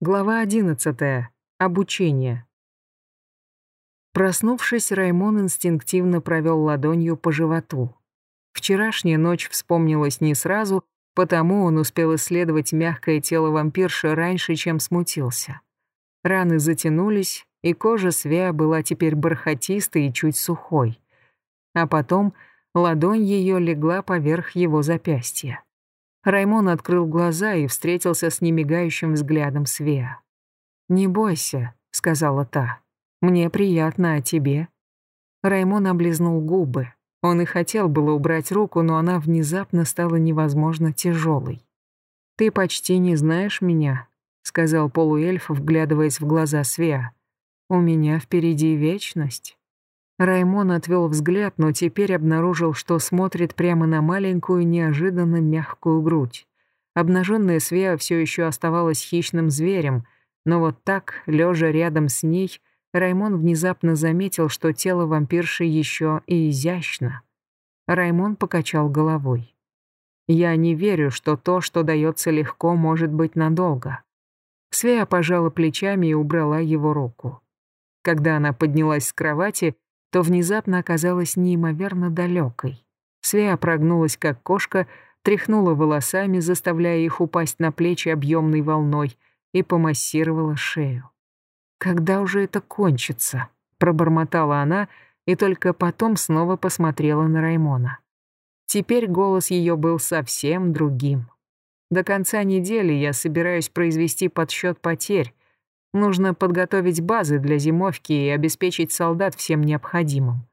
Глава 11. Обучение. Проснувшись, Раймон инстинктивно провел ладонью по животу. Вчерашняя ночь вспомнилась не сразу, потому он успел исследовать мягкое тело вампирши раньше, чем смутился. Раны затянулись, и кожа Свеа была теперь бархатистой и чуть сухой. А потом ладонь ее легла поверх его запястья. Раймон открыл глаза и встретился с немигающим взглядом Свеа. «Не бойся», — сказала та. «Мне приятно, а тебе?» Раймон облизнул губы. Он и хотел было убрать руку, но она внезапно стала невозможно тяжелой. «Ты почти не знаешь меня», — сказал полуэльф, вглядываясь в глаза Свеа. «У меня впереди вечность». Раймон отвел взгляд, но теперь обнаружил, что смотрит прямо на маленькую, неожиданно мягкую грудь. Обнаженная Свеа все еще оставалась хищным зверем, но вот так, лежа рядом с ней, Раймон внезапно заметил, что тело вампирши еще и изящно. Раймон покачал головой. «Я не верю, что то, что дается легко, может быть надолго». Свея пожала плечами и убрала его руку. Когда она поднялась с кровати, то внезапно оказалась неимоверно далекой. Свея прогнулась, как кошка, тряхнула волосами, заставляя их упасть на плечи объемной волной, и помассировала шею. «Когда уже это кончится?» — пробормотала она, и только потом снова посмотрела на Раймона. Теперь голос ее был совсем другим. До конца недели я собираюсь произвести подсчет потерь, Нужно подготовить базы для зимовки и обеспечить солдат всем необходимым.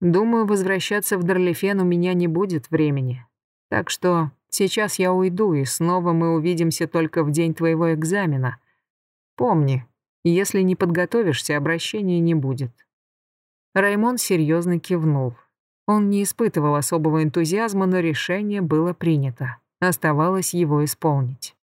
Думаю, возвращаться в Дарлифен у меня не будет времени. Так что сейчас я уйду, и снова мы увидимся только в день твоего экзамена. Помни, если не подготовишься, обращения не будет». Раймон серьезно кивнул. Он не испытывал особого энтузиазма, но решение было принято. Оставалось его исполнить.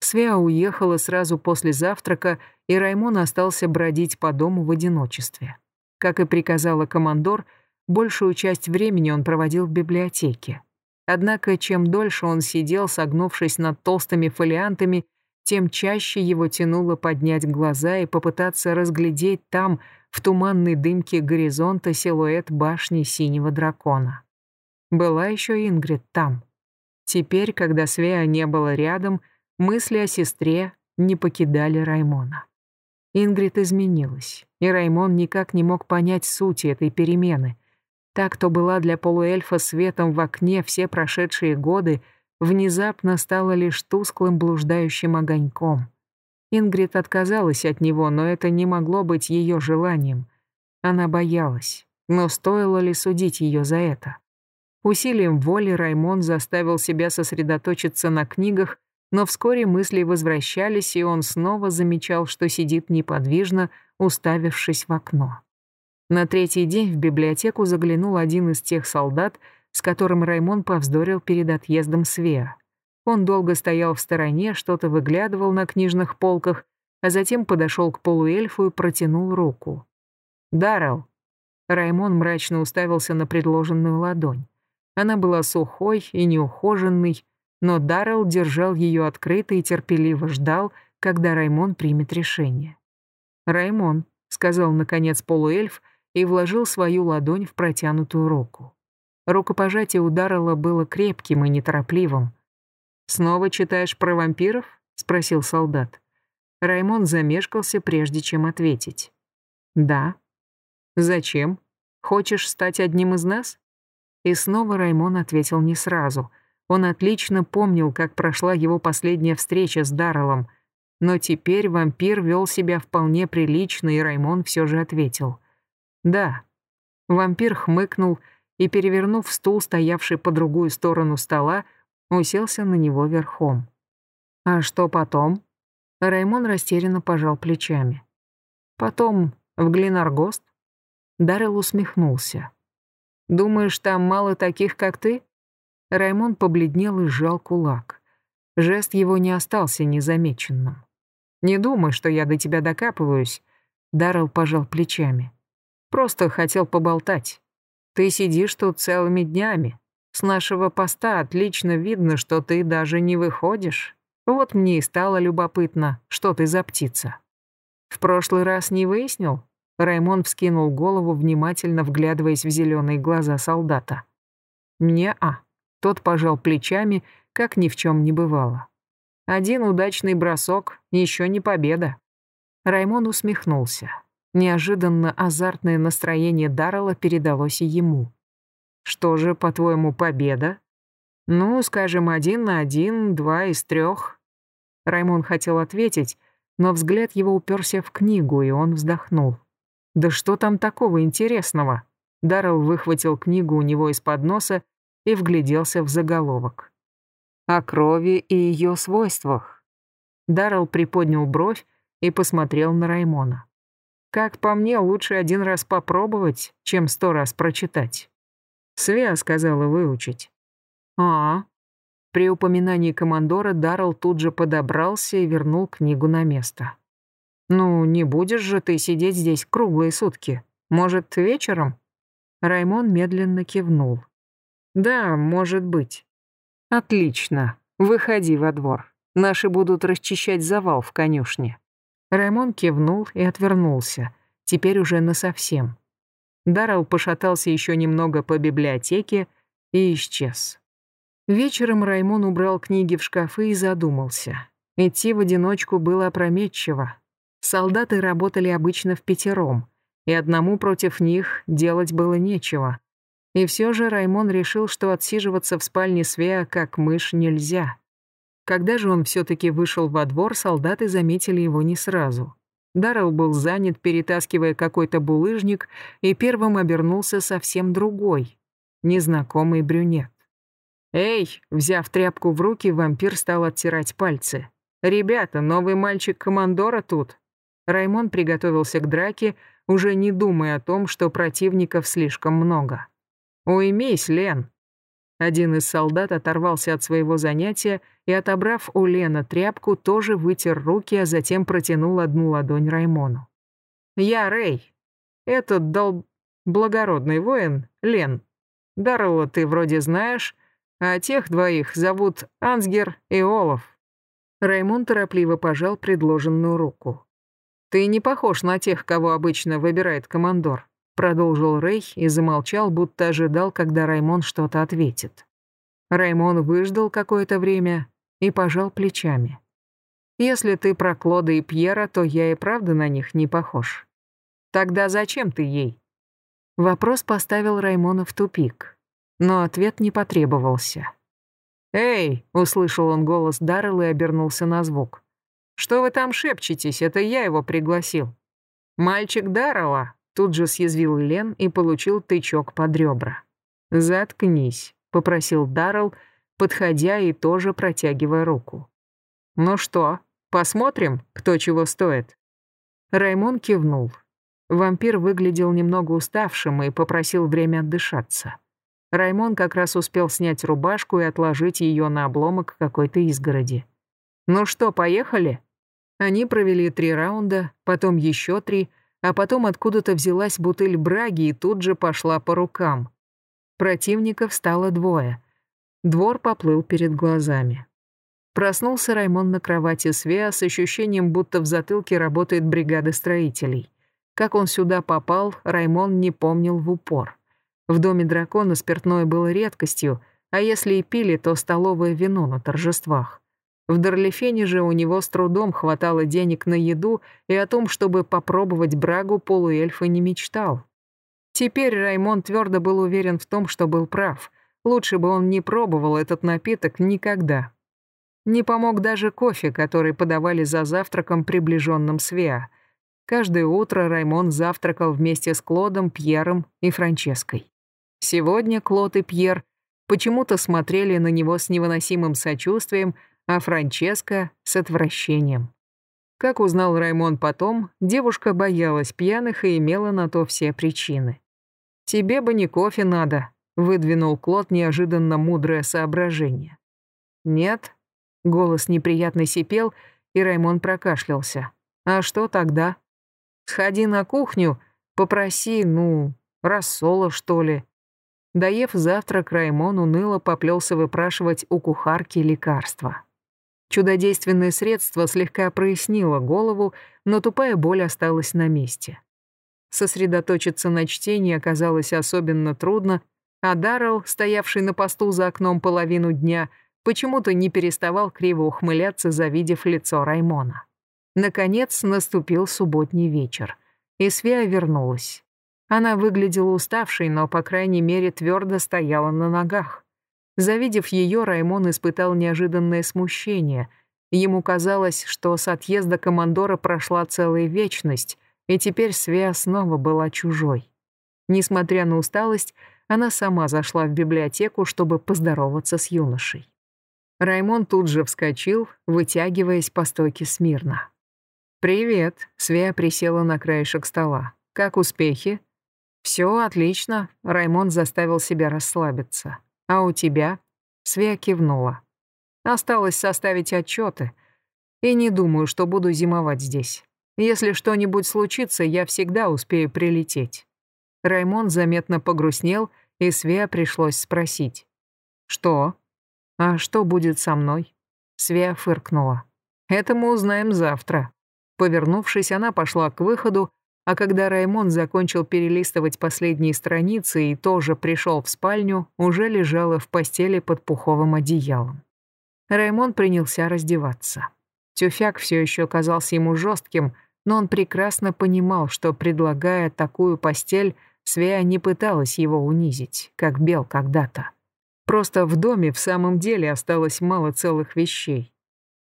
Свеа уехала сразу после завтрака, и Раймон остался бродить по дому в одиночестве. Как и приказала командор, большую часть времени он проводил в библиотеке. Однако, чем дольше он сидел, согнувшись над толстыми фолиантами, тем чаще его тянуло поднять глаза и попытаться разглядеть там, в туманной дымке горизонта, силуэт башни синего дракона. Была еще Ингрид там. Теперь, когда Свея не было рядом, Мысли о сестре не покидали Раймона. Ингрид изменилась, и Раймон никак не мог понять сути этой перемены. Так, кто была для полуэльфа светом в окне все прошедшие годы, внезапно стала лишь тусклым блуждающим огоньком. Ингрид отказалась от него, но это не могло быть ее желанием. Она боялась, но стоило ли судить ее за это? Усилием воли Раймон заставил себя сосредоточиться на книгах но вскоре мысли возвращались, и он снова замечал, что сидит неподвижно, уставившись в окно. На третий день в библиотеку заглянул один из тех солдат, с которым Раймон повздорил перед отъездом Свеа. Он долго стоял в стороне, что-то выглядывал на книжных полках, а затем подошел к полуэльфу и протянул руку. «Даррелл». Раймон мрачно уставился на предложенную ладонь. Она была сухой и неухоженной, но Даррелл держал ее открытой и терпеливо ждал, когда Раймон примет решение. «Раймон», — сказал наконец полуэльф и вложил свою ладонь в протянутую руку. Рукопожатие у Даррелла было крепким и неторопливым. «Снова читаешь про вампиров?» — спросил солдат. Раймон замешкался, прежде чем ответить. «Да». «Зачем? Хочешь стать одним из нас?» И снова Раймон ответил не сразу — он отлично помнил, как прошла его последняя встреча с Дарреллом, но теперь вампир вел себя вполне прилично, и Раймон все же ответил. «Да». Вампир хмыкнул и, перевернув стул, стоявший по другую сторону стола, уселся на него верхом. «А что потом?» Раймон растерянно пожал плечами. «Потом в Глинаргост?» Даррелл усмехнулся. «Думаешь, там мало таких, как ты?» Раймон побледнел и сжал кулак. Жест его не остался незамеченным. «Не думай, что я до тебя докапываюсь», — Даррелл пожал плечами. «Просто хотел поболтать. Ты сидишь тут целыми днями. С нашего поста отлично видно, что ты даже не выходишь. Вот мне и стало любопытно, что ты за птица. В прошлый раз не выяснил? Раймон вскинул голову, внимательно вглядываясь в зеленые глаза солдата. «Не-а». Тот пожал плечами, как ни в чем не бывало. Один удачный бросок — еще не победа. Раймон усмехнулся. Неожиданно азартное настроение Даррелла передалось и ему. «Что же, по-твоему, победа?» «Ну, скажем, один на один, два из трех». Раймон хотел ответить, но взгляд его уперся в книгу, и он вздохнул. «Да что там такого интересного?» Даррелл выхватил книгу у него из-под носа и вгляделся в заголовок. «О крови и ее свойствах». Даррелл приподнял бровь и посмотрел на Раймона. «Как по мне, лучше один раз попробовать, чем сто раз прочитать». Свя сказала выучить. «А, при упоминании командора Даррелл тут же подобрался и вернул книгу на место. «Ну, не будешь же ты сидеть здесь круглые сутки. Может, вечером?» Раймон медленно кивнул. «Да, может быть». «Отлично. Выходи во двор. Наши будут расчищать завал в конюшне». Раймон кивнул и отвернулся, теперь уже насовсем. Даррелл пошатался еще немного по библиотеке и исчез. Вечером Раймон убрал книги в шкафы и задумался. Идти в одиночку было опрометчиво. Солдаты работали обычно в пятером, и одному против них делать было нечего. И все же Раймон решил, что отсиживаться в спальне Свеа как мышь нельзя. Когда же он все-таки вышел во двор, солдаты заметили его не сразу. Даррелл был занят, перетаскивая какой-то булыжник, и первым обернулся совсем другой, незнакомый брюнет. «Эй!» — взяв тряпку в руки, вампир стал оттирать пальцы. «Ребята, новый мальчик командора тут!» Раймон приготовился к драке, уже не думая о том, что противников слишком много. «Уймись, Лен!» Один из солдат оторвался от своего занятия и, отобрав у Лена тряпку, тоже вытер руки, а затем протянул одну ладонь Раймону. «Я Рэй. Этот дол... благородный воин, Лен. Даррелла ты вроде знаешь, а тех двоих зовут Ансгер и Олаф». Раймон торопливо пожал предложенную руку. «Ты не похож на тех, кого обычно выбирает командор», продолжил Рэй и замолчал, будто ожидал, когда Раймон что-то ответит. Раймон выждал какое-то время и пожал плечами. «Если ты про Клода и Пьера, то я и правда на них не похож. Тогда зачем ты ей?» Вопрос поставил Раймона в тупик, но ответ не потребовался. «Эй!» — услышал он голос Даррелла и обернулся на звук. «Что вы там шепчетесь? Это я его пригласил». «Мальчик Даррелла!» — тут же съязвил Лен и получил тычок под ребра. «Заткнись», — попросил Даррелл, подходя и тоже протягивая руку. «Ну что, посмотрим, кто чего стоит?» Раймон кивнул. Вампир выглядел немного уставшим и попросил время отдышаться. Раймон как раз успел снять рубашку и отложить ее на обломок какой-то изгороди. «Ну что, поехали?» Они провели три раунда, потом еще три, а потом откуда-то взялась бутыль браги и тут же пошла по рукам. Противников стало двое. Двор поплыл перед глазами. Проснулся Раймон на кровати Свеа с ощущением, будто в затылке работает бригада строителей. Как он сюда попал, Раймон не помнил в упор. В доме дракона спиртное было редкостью, а если и пили, то столовое вино на торжествах. В Дарлифене же у него с трудом хватало денег на еду, и о том, чтобы попробовать брагу, полуэльфа не мечтал. Теперь Раймон твердо был уверен в том, что был прав. Лучше бы он не пробовал этот напиток никогда. Не помог даже кофе, который подавали за завтраком приближенным Свеа. Каждое утро Раймон завтракал вместе с Клодом, Пьером и Франческой. Сегодня Клод и Пьер почему-то смотрели на него с невыносимым сочувствием, а Франческа — с отвращением. Как узнал Раймон потом, девушка боялась пьяных и имела на то все причины. «Тебе бы не кофе надо», — выдвинул Клод неожиданно мудрое соображение. «Нет?» — голос неприятно сипел, и Раймон прокашлялся. «А что тогда?» «Сходи на кухню, попроси, ну, рассола, что ли». Доев завтрак, Раймон уныло поплелся выпрашивать у кухарки лекарства. Чудодейственное средство слегка прояснило голову, но тупая боль осталась на месте. Сосредоточиться на чтении оказалось особенно трудно, а Даррелл, стоявший на посту за окном половину дня, почему-то не переставал криво ухмыляться, завидев лицо Раймона. Наконец наступил субботний вечер, и Свея вернулась. Она выглядела уставшей, но, по крайней мере, твердо стояла на ногах. Завидев ее, Раймон испытал неожиданное смущение. Ему казалось, что с отъезда командора прошла целая вечность, и теперь Свея снова была чужой. Несмотря на усталость, она сама зашла в библиотеку, чтобы поздороваться с юношей. Раймон тут же вскочил, вытягиваясь по стойке смирно. «Привет», — Свея присела на краешек стола. «Как успехи?» «Все отлично», — Раймон заставил себя расслабиться. «А у тебя?» Свея кивнула. «Осталось составить отчеты. И не думаю, что буду зимовать здесь. Если что-нибудь случится, я всегда успею прилететь». Раймон заметно погрустнел, и Свея пришлось спросить. «Что?» «А что будет со мной?» Свея фыркнула. «Это мы узнаем завтра». Повернувшись, она пошла к выходу, а когда Раймон закончил перелистывать последние страницы и тоже пришел в спальню, уже лежала в постели под пуховым одеялом. Раймон принялся раздеваться. Тюфяк все еще казался ему жестким, но он прекрасно понимал, что, предлагая такую постель, Свея не пыталась его унизить, как Бел когда-то. Просто в доме в самом деле осталось мало целых вещей.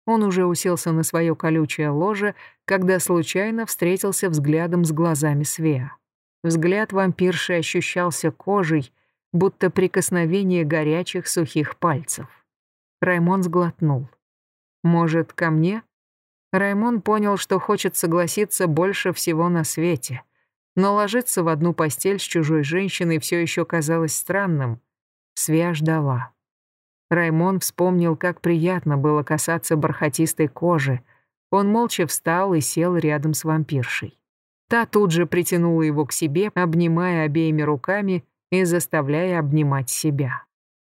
Он уже уселся на свое колючее ложе, когда случайно встретился взглядом с глазами Свеа. Взгляд вампирши ощущался кожей, будто прикосновение горячих сухих пальцев. Раймон сглотнул. «Может, ко мне?» Раймон понял, что хочет согласиться больше всего на свете. Но ложиться в одну постель с чужой женщиной все еще казалось странным. Свеа ждала. Раймон вспомнил, как приятно было касаться бархатистой кожи. Он молча встал и сел рядом с вампиршей. Та тут же притянула его к себе, обнимая обеими руками и заставляя обнимать себя.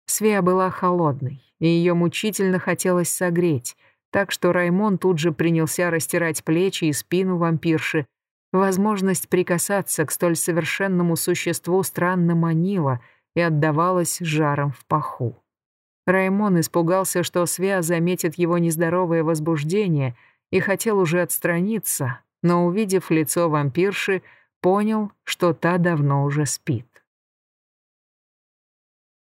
Свея была холодной, и ее мучительно хотелось согреть, так что Раймон тут же принялся растирать плечи и спину вампирши. Возможность прикасаться к столь совершенному существу странно манила и отдавалась жаром в паху. Раймон испугался, что Свя заметит его нездоровое возбуждение и хотел уже отстраниться, но, увидев лицо вампирши, понял, что та давно уже спит.